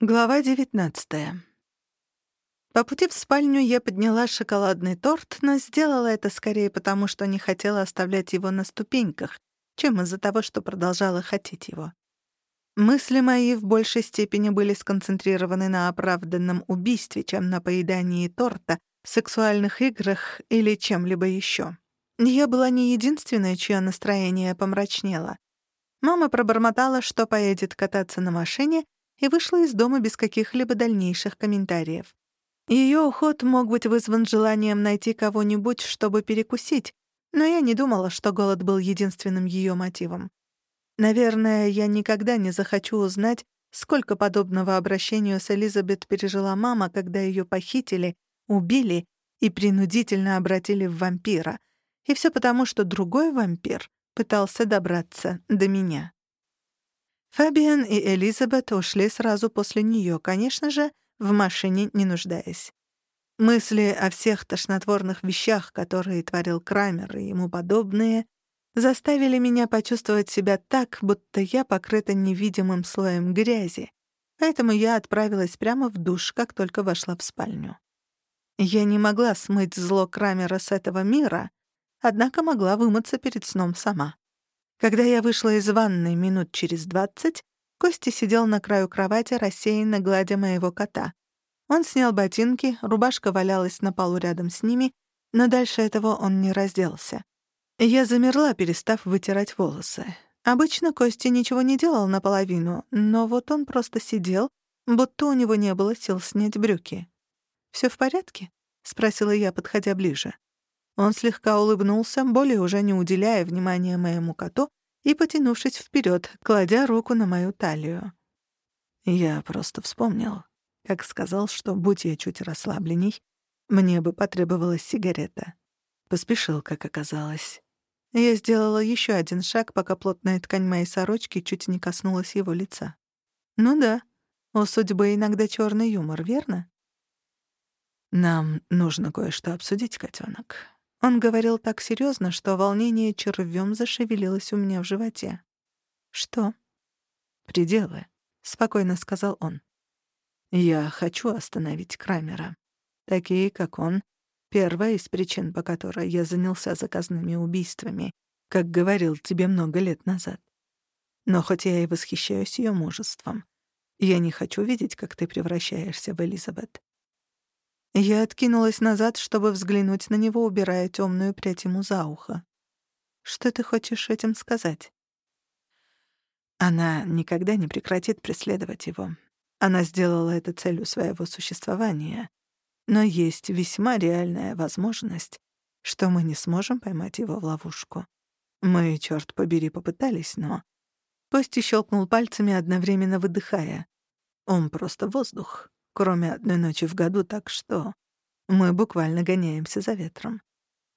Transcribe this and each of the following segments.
Глава 19. По пути в спальню я подняла шоколадный торт, но сделала это скорее потому, что не хотела оставлять его на ступеньках, чем из-за того, что продолжала хотеть его. Мысли мои в большей степени были сконцентрированы на оправданном убийстве, чем на поедании торта, сексуальных играх или чем-либо еще. Я была не единственная, чье настроение помрачнело. Мама пробормотала, что поедет кататься на машине — и вышла из дома без каких-либо дальнейших комментариев. Ее уход мог быть вызван желанием найти кого-нибудь, чтобы перекусить, но я не думала, что голод был единственным ее мотивом. Наверное, я никогда не захочу узнать, сколько подобного обращению с Элизабет пережила мама, когда ее похитили, убили и принудительно обратили в вампира. И все потому, что другой вампир пытался добраться до меня. Фабиан и Элизабет ушли сразу после нее, конечно же, в машине не нуждаясь. Мысли о всех тошнотворных вещах, которые творил Крамер и ему подобные, заставили меня почувствовать себя так, будто я покрыта невидимым слоем грязи, поэтому я отправилась прямо в душ, как только вошла в спальню. Я не могла смыть зло Крамера с этого мира, однако могла вымыться перед сном сама. Когда я вышла из ванной минут через двадцать, Костя сидел на краю кровати, рассеянно гладя моего кота. Он снял ботинки, рубашка валялась на полу рядом с ними, но дальше этого он не разделся. Я замерла, перестав вытирать волосы. Обычно Костя ничего не делал наполовину, но вот он просто сидел, будто у него не было сил снять брюки. «Всё в порядке?» — спросила я, подходя ближе. Он слегка улыбнулся, более уже не уделяя внимания моему коту, и потянувшись вперед, кладя руку на мою талию. Я просто вспомнил, как сказал, что, будь я чуть расслабленней, мне бы потребовалась сигарета. Поспешил, как оказалось. Я сделала еще один шаг, пока плотная ткань моей сорочки чуть не коснулась его лица. Ну да, у судьбы иногда черный юмор, верно? Нам нужно кое-что обсудить, котенок. Он говорил так серьезно, что волнение червем зашевелилось у меня в животе. «Что?» «Пределы», — спокойно сказал он. «Я хочу остановить Крамера. Такие, как он, первая из причин, по которой я занялся заказными убийствами, как говорил тебе много лет назад. Но хоть я и восхищаюсь ее мужеством, я не хочу видеть, как ты превращаешься в Элизабет. Я откинулась назад, чтобы взглянуть на него, убирая темную прядь ему за ухо. «Что ты хочешь этим сказать?» Она никогда не прекратит преследовать его. Она сделала это целью своего существования. Но есть весьма реальная возможность, что мы не сможем поймать его в ловушку. Мы, черт побери, попытались, но... Кости щелкнул пальцами, одновременно выдыхая. Он просто воздух кроме одной ночи в году, так что мы буквально гоняемся за ветром.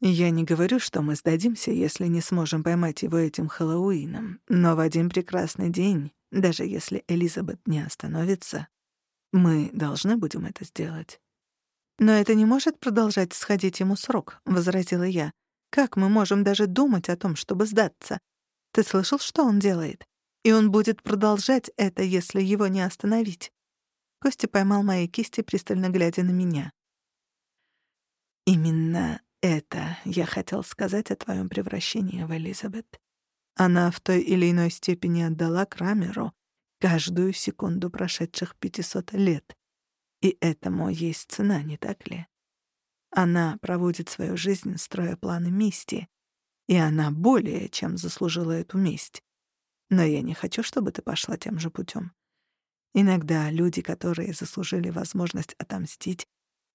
Я не говорю, что мы сдадимся, если не сможем поймать его этим Хэллоуином, но в один прекрасный день, даже если Элизабет не остановится, мы должны будем это сделать. «Но это не может продолжать сходить ему срок», — возразила я. «Как мы можем даже думать о том, чтобы сдаться? Ты слышал, что он делает? И он будет продолжать это, если его не остановить. Костя поймал мои кисти, пристально глядя на меня. «Именно это я хотел сказать о твоем превращении в Элизабет. Она в той или иной степени отдала Крамеру каждую секунду прошедших 500 лет. И этому есть цена, не так ли? Она проводит свою жизнь, строя планы мести, и она более чем заслужила эту месть. Но я не хочу, чтобы ты пошла тем же путем. Иногда люди, которые заслужили возможность отомстить,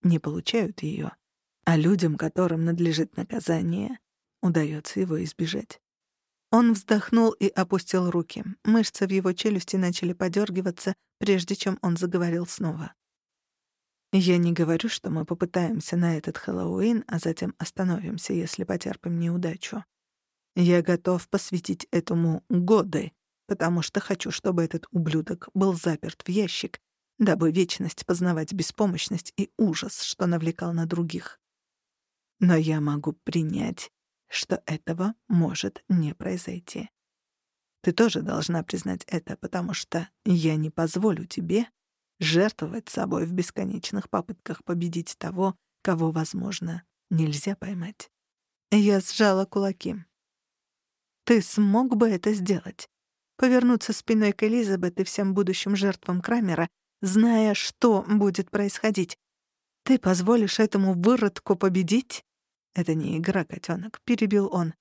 не получают ее, а людям, которым надлежит наказание, удается его избежать. Он вздохнул и опустил руки. Мышцы в его челюсти начали подергиваться, прежде чем он заговорил снова. «Я не говорю, что мы попытаемся на этот Хэллоуин, а затем остановимся, если потерпим неудачу. Я готов посвятить этому годы, потому что хочу, чтобы этот ублюдок был заперт в ящик, дабы вечность познавать беспомощность и ужас, что навлекал на других. Но я могу принять, что этого может не произойти. Ты тоже должна признать это, потому что я не позволю тебе жертвовать собой в бесконечных попытках победить того, кого, возможно, нельзя поймать. Я сжала кулаки. Ты смог бы это сделать? Повернуться спиной к Элизабет и всем будущим жертвам Крамера, зная, что будет происходить. Ты позволишь этому выродку победить? Это не игра, котенок, перебил он.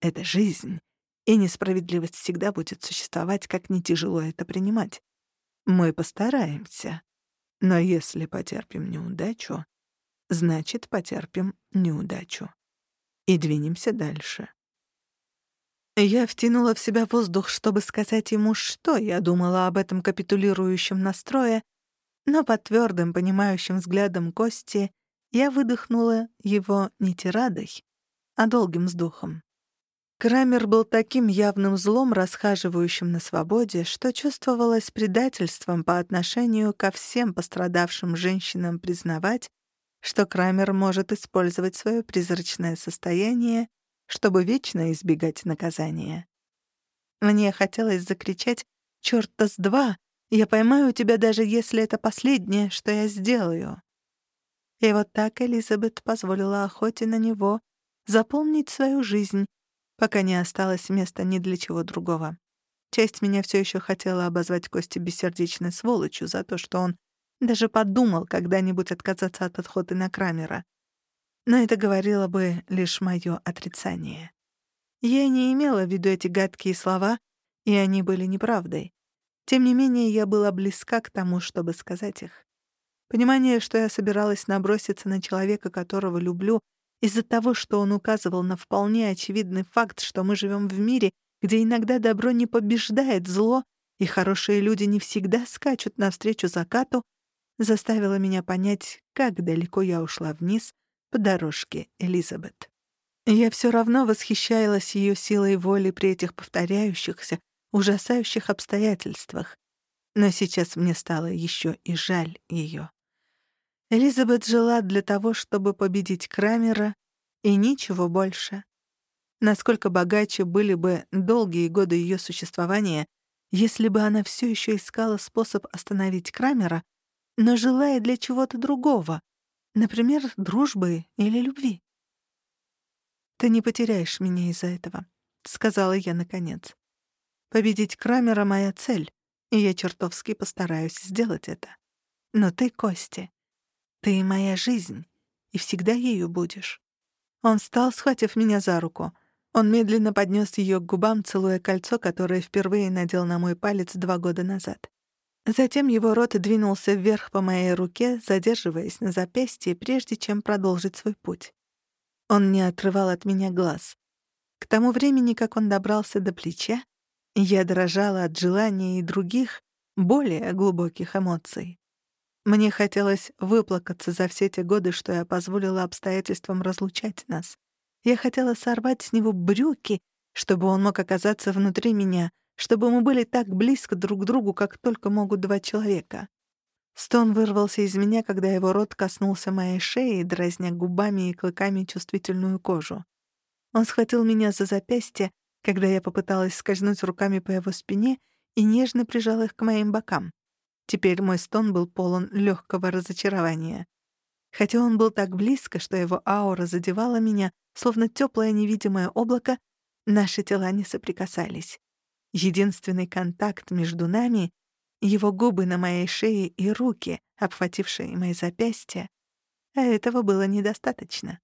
Это жизнь, и несправедливость всегда будет существовать, как не тяжело это принимать. Мы постараемся. Но если потерпим неудачу, значит, потерпим неудачу. И двинемся дальше. Я втянула в себя воздух, чтобы сказать ему, что я думала об этом капитулирующем настрое, но под твёрдым, понимающим взглядом Кости я выдохнула его не тирадой, а долгим вздохом. Крамер был таким явным злом, расхаживающим на свободе, что чувствовалось предательством по отношению ко всем пострадавшим женщинам признавать, что Крамер может использовать свое призрачное состояние, чтобы вечно избегать наказания. Мне хотелось закричать «Чёрта с два! Я поймаю тебя, даже если это последнее, что я сделаю!» И вот так Элизабет позволила охоте на него заполнить свою жизнь, пока не осталось места ни для чего другого. Часть меня все еще хотела обозвать Кости бессердечной сволочью за то, что он даже подумал когда-нибудь отказаться от отхода на Крамера. Но это говорило бы лишь мое отрицание. Я не имела в виду эти гадкие слова, и они были неправдой. Тем не менее, я была близка к тому, чтобы сказать их. Понимание, что я собиралась наброситься на человека, которого люблю, из-за того, что он указывал на вполне очевидный факт, что мы живем в мире, где иногда добро не побеждает зло, и хорошие люди не всегда скачут навстречу закату, заставило меня понять, как далеко я ушла вниз по дорожке Элизабет. Я все равно восхищалась ее силой воли при этих повторяющихся, ужасающих обстоятельствах. Но сейчас мне стало еще и жаль ее. Элизабет жила для того, чтобы победить Крамера, и ничего больше. Насколько богаче были бы долгие годы ее существования, если бы она все еще искала способ остановить Крамера, но желая для чего-то другого, например, дружбы или любви. «Ты не потеряешь меня из-за этого», — сказала я наконец. «Победить Крамера — моя цель, и я чертовски постараюсь сделать это. Но ты, Кости, ты моя жизнь, и всегда ею будешь». Он встал, схватив меня за руку. Он медленно поднес ее к губам, целуя кольцо, которое впервые надел на мой палец два года назад. Затем его рот двинулся вверх по моей руке, задерживаясь на запястье, прежде чем продолжить свой путь. Он не отрывал от меня глаз. К тому времени, как он добрался до плеча, я дрожала от желания и других, более глубоких эмоций. Мне хотелось выплакаться за все те годы, что я позволила обстоятельствам разлучать нас. Я хотела сорвать с него брюки, чтобы он мог оказаться внутри меня, чтобы мы были так близко друг к другу, как только могут два человека. Стон вырвался из меня, когда его рот коснулся моей шеи, дразня губами и клыками чувствительную кожу. Он схватил меня за запястье, когда я попыталась скользнуть руками по его спине и нежно прижал их к моим бокам. Теперь мой стон был полон легкого разочарования. Хотя он был так близко, что его аура задевала меня, словно теплое невидимое облако, наши тела не соприкасались. Единственный контакт между нами — его губы на моей шее и руки, обхватившие мои запястья, а этого было недостаточно.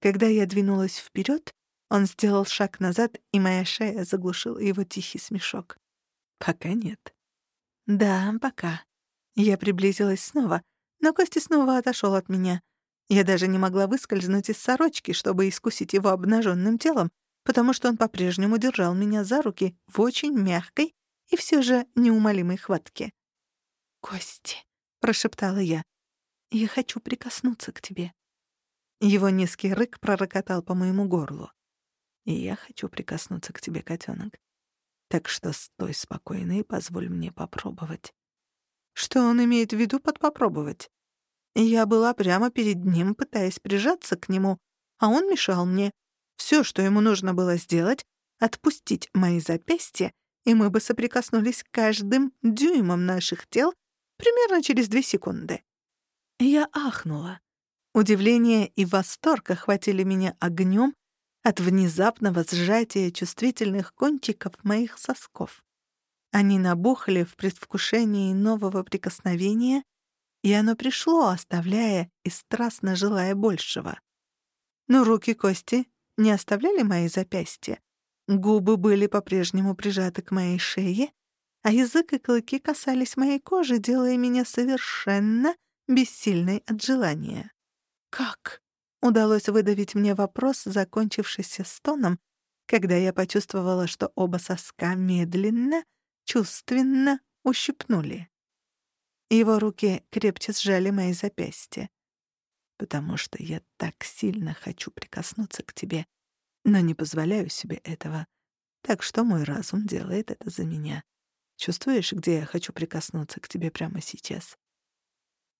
Когда я двинулась вперед, он сделал шаг назад, и моя шея заглушила его тихий смешок. Пока нет. «Да, пока». Я приблизилась снова, но Костя снова отошел от меня. Я даже не могла выскользнуть из сорочки, чтобы искусить его обнаженным телом, потому что он по-прежнему держал меня за руки в очень мягкой и все же неумолимой хватке. «Кости», — прошептала я, — «я хочу прикоснуться к тебе». Его низкий рык пророкотал по моему горлу. «И я хочу прикоснуться к тебе, котенок. Так что стой спокойно и позволь мне попробовать. Что он имеет в виду под «попробовать»? Я была прямо перед ним, пытаясь прижаться к нему, а он мешал мне. Все, что ему нужно было сделать — отпустить мои запястья, и мы бы соприкоснулись каждым дюймом наших тел, примерно через две секунды. Я ахнула. Удивление и восторг охватили меня огнем от внезапного сжатия чувствительных кончиков моих сосков. Они набухли в предвкушении нового прикосновения, и оно пришло, оставляя и страстно желая большего. Но руки Кости не оставляли мои запястья. Губы были по-прежнему прижаты к моей шее, а язык и клыки касались моей кожи, делая меня совершенно бессильной от желания. «Как?» — удалось выдавить мне вопрос, закончившийся стоном, когда я почувствовала, что оба соска медленно, чувственно ущипнули. Его руки крепче сжали мои запястья. «Потому что я так сильно хочу прикоснуться к тебе, но не позволяю себе этого. Так что мой разум делает это за меня. Чувствуешь, где я хочу прикоснуться к тебе прямо сейчас?»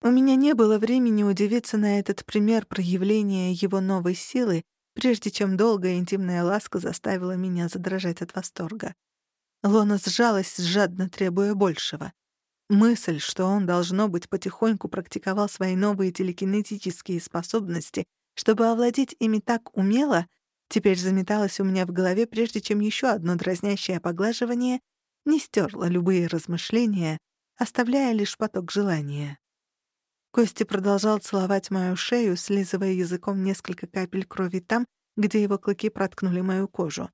У меня не было времени удивиться на этот пример проявления его новой силы, прежде чем долгая интимная ласка заставила меня задрожать от восторга. Лона сжалась, жадно требуя большего. Мысль, что он, должно быть, потихоньку практиковал свои новые телекинетические способности, чтобы овладеть ими так умело, теперь заметалась у меня в голове, прежде чем еще одно дразнящее поглаживание не стерло любые размышления, оставляя лишь поток желания. Кости продолжал целовать мою шею, слизывая языком несколько капель крови там, где его клыки проткнули мою кожу.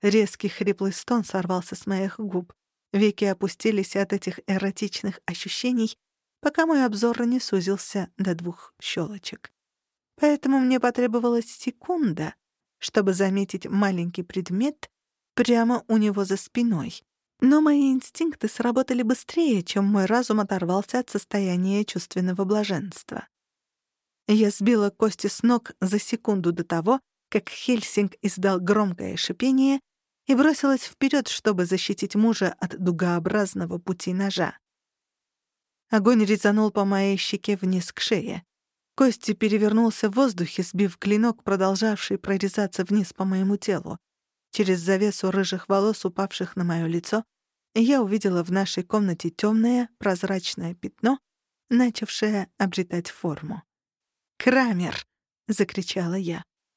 Резкий хриплый стон сорвался с моих губ. Веки опустились от этих эротичных ощущений, пока мой обзор не сузился до двух щелочек. Поэтому мне потребовалась секунда, чтобы заметить маленький предмет прямо у него за спиной, но мои инстинкты сработали быстрее, чем мой разум оторвался от состояния чувственного блаженства. Я сбила кости с ног за секунду до того, как Хельсинг издал громкое шипение и бросилась вперед, чтобы защитить мужа от дугообразного пути ножа. Огонь резанул по моей щеке вниз к шее. Кости перевернулся в воздухе, сбив клинок, продолжавший прорезаться вниз по моему телу. Через завесу рыжих волос, упавших на моё лицо, я увидела в нашей комнате темное прозрачное пятно, начавшее обретать форму. «Крамер!» — закричала я.